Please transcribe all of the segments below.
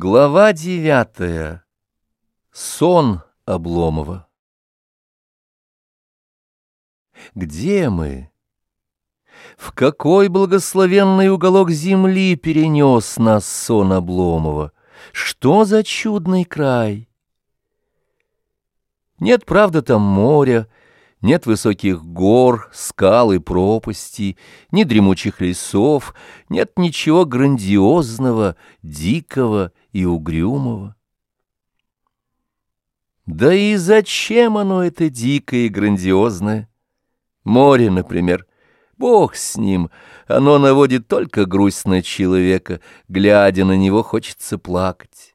Глава девятая. Сон Обломова. Где мы? В какой благословенный уголок земли перенес нас сон Обломова? Что за чудный край? Нет, правда, там моря, нет высоких гор, скал и пропастей, ни дремучих лесов, нет ничего грандиозного, дикого и угрюмого. Да и зачем оно это дикое и грандиозное? Море, например, Бог с ним, оно наводит только грусть на человека, глядя на него хочется плакать.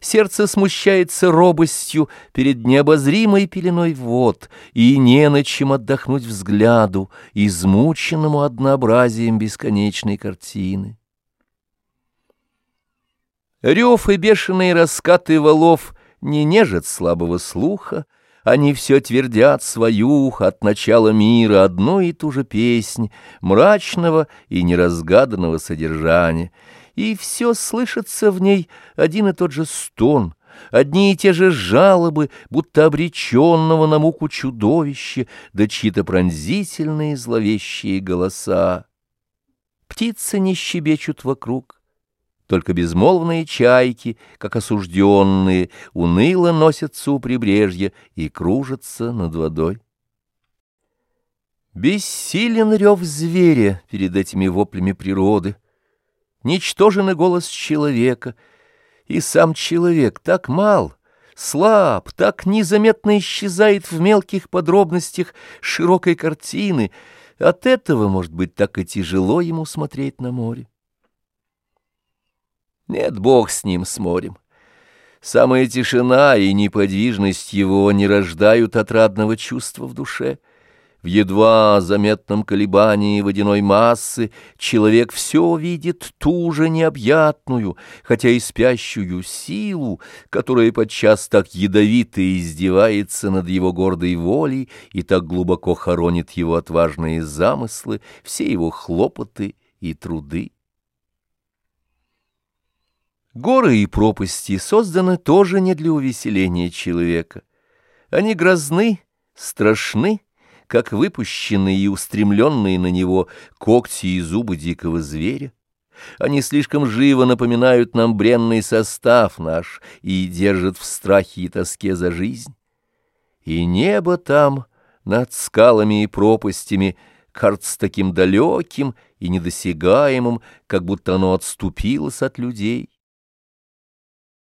Сердце смущается робостью перед необозримой пеленой вод, и не на чем отдохнуть взгляду, измученному однообразием бесконечной картины. Рев и бешеные раскаты валов не нежат слабого слуха, они все твердят свою от начала мира одну и ту же песнь, мрачного и неразгаданного содержания — и все слышится в ней один и тот же стон, одни и те же жалобы, будто обреченного на муку чудовища, да чьи-то пронзительные зловещие голоса. Птицы не щебечут вокруг, только безмолвные чайки, как осужденные, уныло носятся у прибрежья и кружатся над водой. Бессилен рев зверя перед этими воплями природы, ничтожен и голос человека, и сам человек так мал, слаб, так незаметно исчезает в мелких подробностях широкой картины, от этого, может быть, так и тяжело ему смотреть на море. Нет, Бог с ним, с морем. Самая тишина и неподвижность его не рождают отрадного чувства в душе — в едва заметном колебании водяной массы человек все видит ту же необъятную, хотя и спящую силу, которая подчас так ядовито издевается над его гордой волей и так глубоко хоронит его отважные замыслы, все его хлопоты и труды. Горы и пропасти созданы тоже не для увеселения человека. Они грозны, страшны, как выпущенные и устремленные на него когти и зубы дикого зверя. Они слишком живо напоминают нам бренный состав наш и держат в страхе и тоске за жизнь. И небо там, над скалами и пропастями, кажется таким далеким и недосягаемым, как будто оно отступилось от людей.